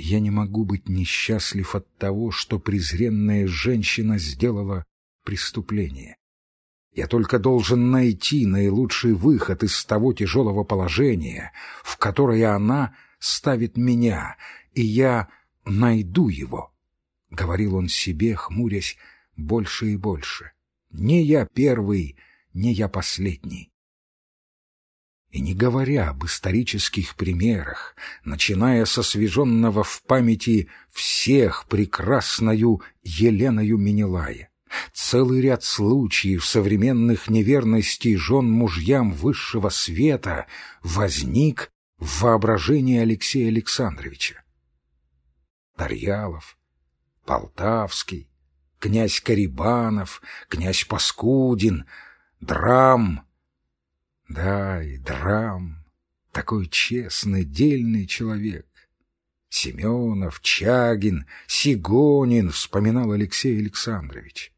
Я не могу быть несчастлив от того, что презренная женщина сделала преступление. Я только должен найти наилучший выход из того тяжелого положения, в которое она ставит меня, и я найду его, — говорил он себе, хмурясь больше и больше. Не я первый, не я последний. И не говоря об исторических примерах, начиная со свеженного в памяти всех прекрасною Еленою Менелая, целый ряд случаев современных неверностей жен мужьям высшего света возник в воображении Алексея Александровича. Тарьялов, Полтавский, князь Карибанов, князь Паскудин, Драм. Да, и Драм, такой честный, дельный человек. Семенов, Чагин, Сигонин, вспоминал Алексей Александрович.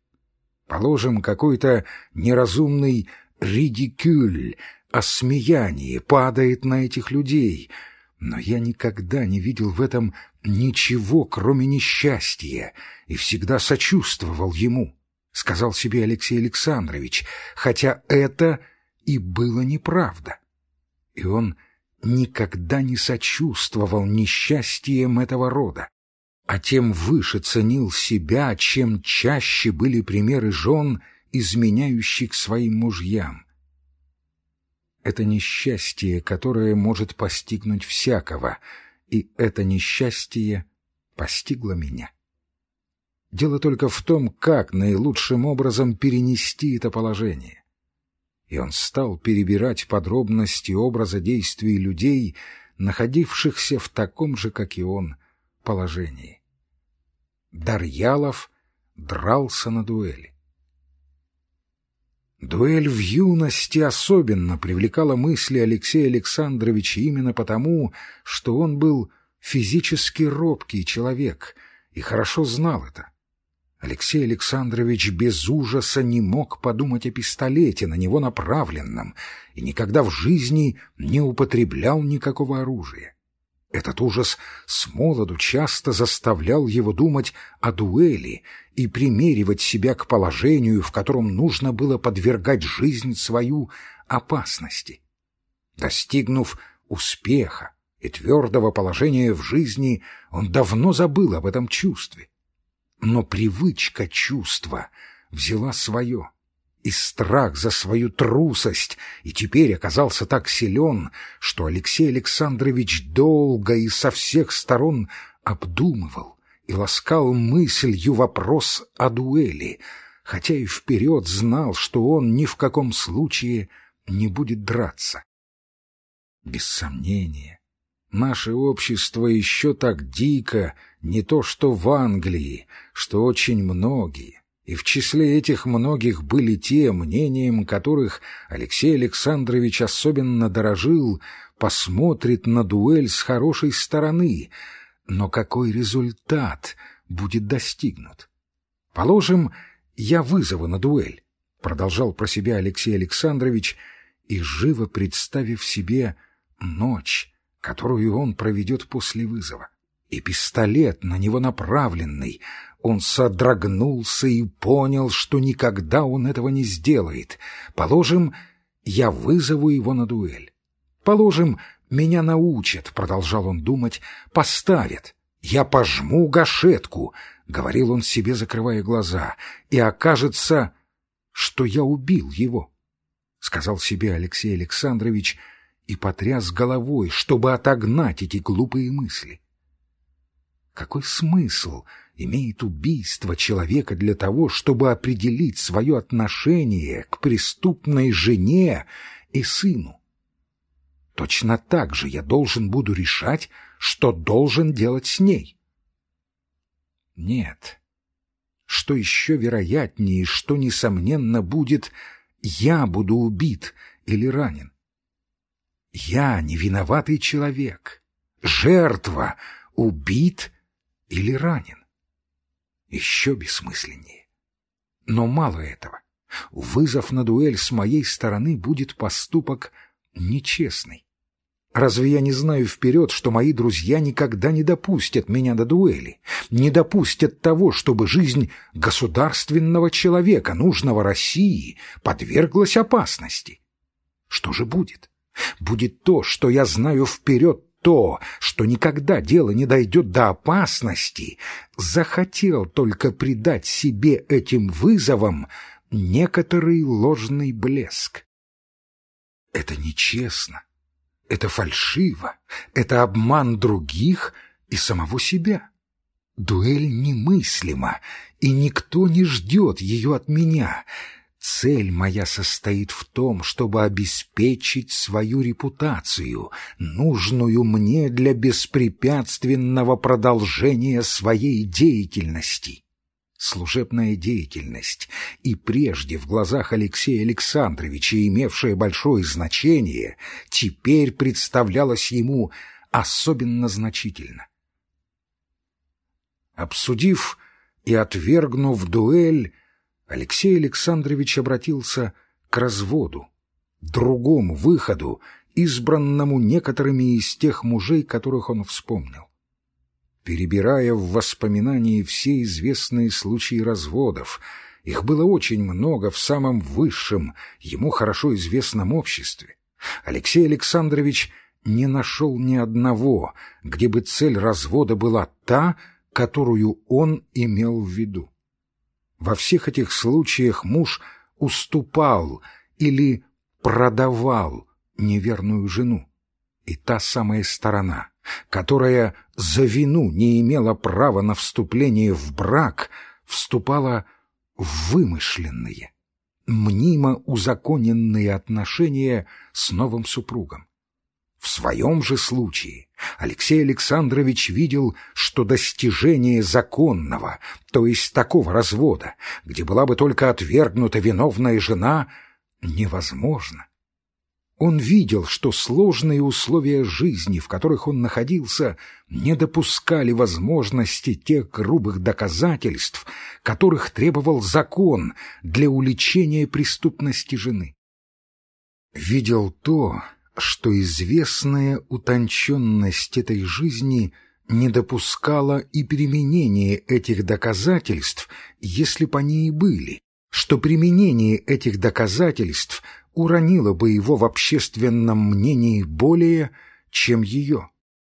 Положим, какой-то неразумный ридикюль, осмеяние падает на этих людей, но я никогда не видел в этом ничего, кроме несчастья, и всегда сочувствовал ему, — сказал себе Алексей Александрович, хотя это и было неправда. И он никогда не сочувствовал несчастьем этого рода, а тем выше ценил себя, чем чаще были примеры жен, изменяющих своим мужьям. Это несчастье, которое может постигнуть всякого — и это несчастье постигло меня. Дело только в том, как наилучшим образом перенести это положение. И он стал перебирать подробности образа действий людей, находившихся в таком же, как и он, положении. Дарьялов дрался на дуэли. Дуэль в юности особенно привлекала мысли Алексея Александровича именно потому, что он был физически робкий человек и хорошо знал это. Алексей Александрович без ужаса не мог подумать о пистолете, на него направленном, и никогда в жизни не употреблял никакого оружия. Этот ужас с молоду часто заставлял его думать о дуэли и примеривать себя к положению, в котором нужно было подвергать жизнь свою опасности. Достигнув успеха и твердого положения в жизни, он давно забыл об этом чувстве. Но привычка чувства взяла свое — и страх за свою трусость, и теперь оказался так силен, что Алексей Александрович долго и со всех сторон обдумывал и ласкал мыслью вопрос о дуэли, хотя и вперед знал, что он ни в каком случае не будет драться. Без сомнения, наше общество еще так дико, не то что в Англии, что очень многие, и в числе этих многих были те, мнением которых Алексей Александрович особенно дорожил, посмотрит на дуэль с хорошей стороны, но какой результат будет достигнут? Положим, я вызову на дуэль, продолжал про себя Алексей Александрович, и живо представив себе ночь, которую он проведет после вызова, и пистолет на него направленный, он содрогнулся и понял, что никогда он этого не сделает. Положим, я вызову его на дуэль. Положим, меня научат, — продолжал он думать, — поставят. Я пожму гашетку, — говорил он себе, закрывая глаза, — и окажется, что я убил его, — сказал себе Алексей Александрович и потряс головой, чтобы отогнать эти глупые мысли. Какой смысл имеет убийство человека для того, чтобы определить свое отношение к преступной жене и сыну? Точно так же я должен буду решать, что должен делать с ней. Нет. Что еще вероятнее, что, несомненно, будет «я буду убит или ранен». Я невиноватый человек, жертва, убит или ранен. Еще бессмысленнее. Но мало этого. Вызов на дуэль с моей стороны будет поступок нечестный. Разве я не знаю вперед, что мои друзья никогда не допустят меня до дуэли, не допустят того, чтобы жизнь государственного человека, нужного России, подверглась опасности? Что же будет? Будет то, что я знаю вперед, то, что никогда дело не дойдет до опасности, захотел только придать себе этим вызовам некоторый ложный блеск. Это нечестно. Это фальшиво, это обман других и самого себя. Дуэль немыслима, и никто не ждет ее от меня. Цель моя состоит в том, чтобы обеспечить свою репутацию, нужную мне для беспрепятственного продолжения своей деятельности служебная деятельность, и прежде в глазах Алексея Александровича имевшая большое значение, теперь представлялась ему особенно значительно. Обсудив и отвергнув дуэль, Алексей Александрович обратился к разводу, другому выходу, избранному некоторыми из тех мужей, которых он вспомнил перебирая в воспоминании все известные случаи разводов. Их было очень много в самом высшем, ему хорошо известном обществе. Алексей Александрович не нашел ни одного, где бы цель развода была та, которую он имел в виду. Во всех этих случаях муж уступал или продавал неверную жену. И та самая сторона, которая за вину не имела права на вступление в брак, вступала в вымышленные, мнимо узаконенные отношения с новым супругом. В своем же случае Алексей Александрович видел, что достижение законного, то есть такого развода, где была бы только отвергнута виновная жена, невозможно. Он видел, что сложные условия жизни, в которых он находился, не допускали возможности тех грубых доказательств, которых требовал закон для уличения преступности жены. Видел то, что известная утонченность этой жизни не допускала и применения этих доказательств, если бы они и были, что применение этих доказательств уронило бы его в общественном мнении более, чем ее.